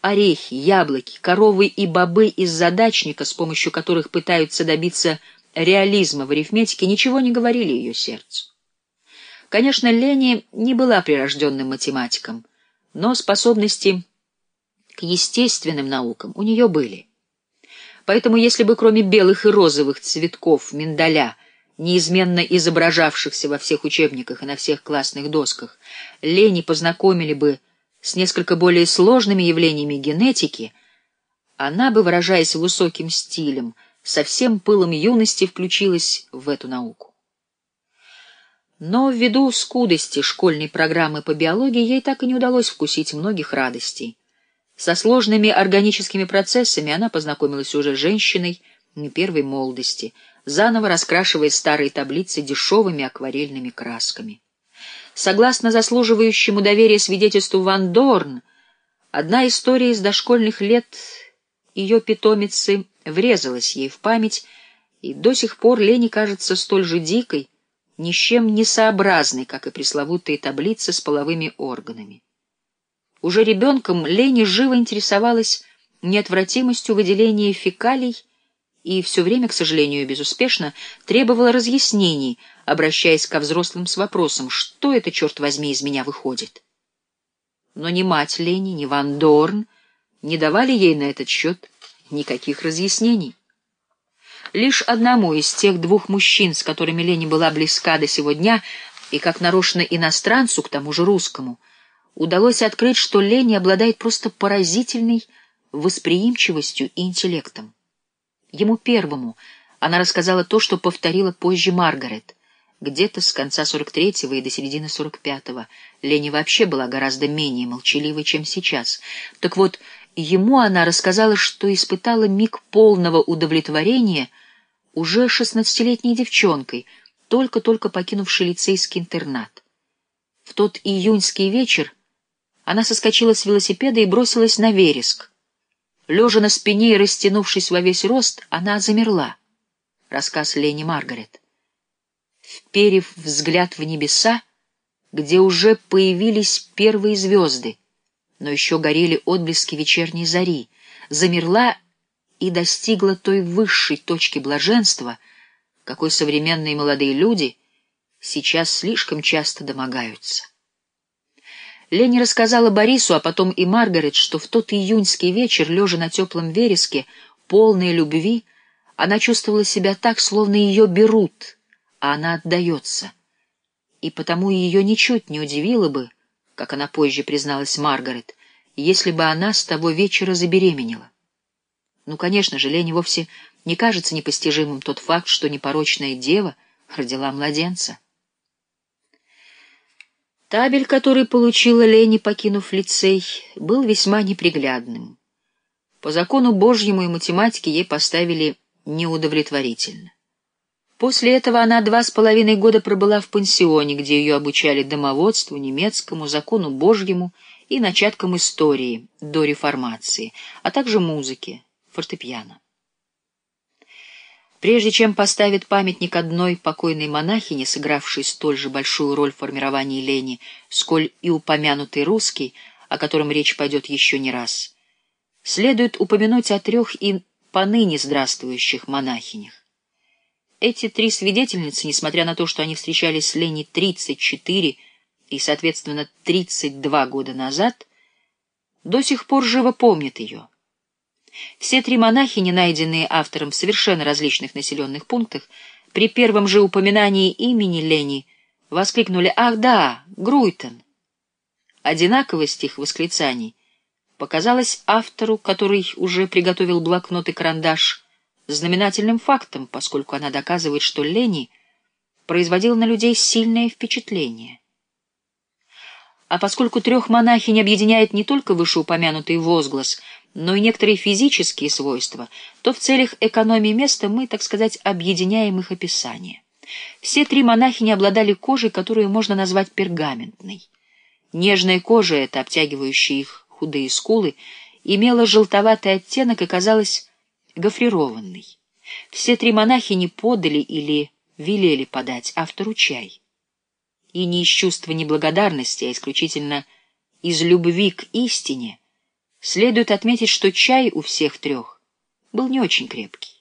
орехи, яблоки, коровы и бобы из задачника, с помощью которых пытаются добиться реализма в арифметике, ничего не говорили ее сердцу. Конечно, Лени не была прирожденным математиком, но способности к естественным наукам у нее были. Поэтому если бы кроме белых и розовых цветков миндаля, неизменно изображавшихся во всех учебниках и на всех классных досках, Лени познакомили бы с несколько более сложными явлениями генетики, она бы, выражаясь высоким стилем, со всем пылом юности включилась в эту науку. Но ввиду скудости школьной программы по биологии ей так и не удалось вкусить многих радостей. Со сложными органическими процессами она познакомилась уже женщиной не первой молодости, заново раскрашивая старые таблицы дешевыми акварельными красками. Согласно заслуживающему доверия свидетельству Ван Дорн, одна история из дошкольных лет ее питомицы врезалась ей в память, и до сих пор Лени кажется столь же дикой, ни с чем не сообразной, как и пресловутые таблицы с половыми органами. Уже ребенком Лени живо интересовалась неотвратимостью выделения фекалий и все время, к сожалению, безуспешно, требовала разъяснений, обращаясь ко взрослым с вопросом, что это, черт возьми, из меня выходит. Но ни мать Лени, ни Ван Дорн не давали ей на этот счет никаких разъяснений. Лишь одному из тех двух мужчин, с которыми Лени была близка до сего дня, и как нарочно иностранцу, к тому же русскому, удалось открыть, что Лени обладает просто поразительной восприимчивостью и интеллектом. Ему первому она рассказала то, что повторила позже Маргарет. Где-то с конца 43-го и до середины 45-го Лени вообще была гораздо менее молчаливой, чем сейчас. Так вот, ему она рассказала, что испытала миг полного удовлетворения уже шестнадцатилетней девчонкой, только-только покинувшей лицейский интернат. В тот июньский вечер она соскочила с велосипеда и бросилась на вереск. Лежа на спине и растянувшись во весь рост, она замерла. Рассказ Лени Маргарет. Вперев взгляд в небеса, где уже появились первые звезды, но еще горели отблески вечерней зари, замерла и достигла той высшей точки блаженства, какой современные молодые люди сейчас слишком часто домогаются. Лени рассказала Борису, а потом и Маргарет, что в тот июньский вечер, лежа на теплом вереске, полной любви, она чувствовала себя так, словно ее берут, а она отдается. И потому ее ничуть не удивило бы, как она позже призналась Маргарет, если бы она с того вечера забеременела. Ну, конечно же, Лене вовсе не кажется непостижимым тот факт, что непорочная дева родила младенца. Табель, который получила Лени, покинув лицей, был весьма неприглядным. По закону Божьему и математике ей поставили неудовлетворительно. После этого она два с половиной года пробыла в пансионе, где ее обучали домоводству, немецкому, закону Божьему и начаткам истории до реформации, а также музыке, фортепиано. Прежде чем поставить памятник одной покойной монахине, сыгравшей столь же большую роль в формировании лени, сколь и упомянутый русский, о котором речь пойдет еще не раз, следует упомянуть о трех и поныне здравствующих монахинях. Эти три свидетельницы, несмотря на то, что они встречались с Лени 34 и, соответственно, 32 года назад, до сих пор живо помнят ее. Все три монахини, найденные автором в совершенно различных населенных пунктах, при первом же упоминании имени Лени воскликнули «Ах да, Груйтон!». Одинаковость их восклицаний показалась автору, который уже приготовил блокнот и карандаш, знаменательным фактом, поскольку она доказывает, что Лени производил на людей сильное впечатление. А поскольку трех монахинь объединяет не только вышеупомянутый возглас — но и некоторые физические свойства, то в целях экономии места мы, так сказать, объединяем их описание. Все три монахини обладали кожей, которую можно назвать пергаментной. Нежная кожа, эта обтягивающая их худые скулы, имела желтоватый оттенок и казалась гофрированной. Все три монахини подали или велели подать автору чай. И не из чувства неблагодарности, а исключительно из любви к истине — Следует отметить, что чай у всех трех был не очень крепкий.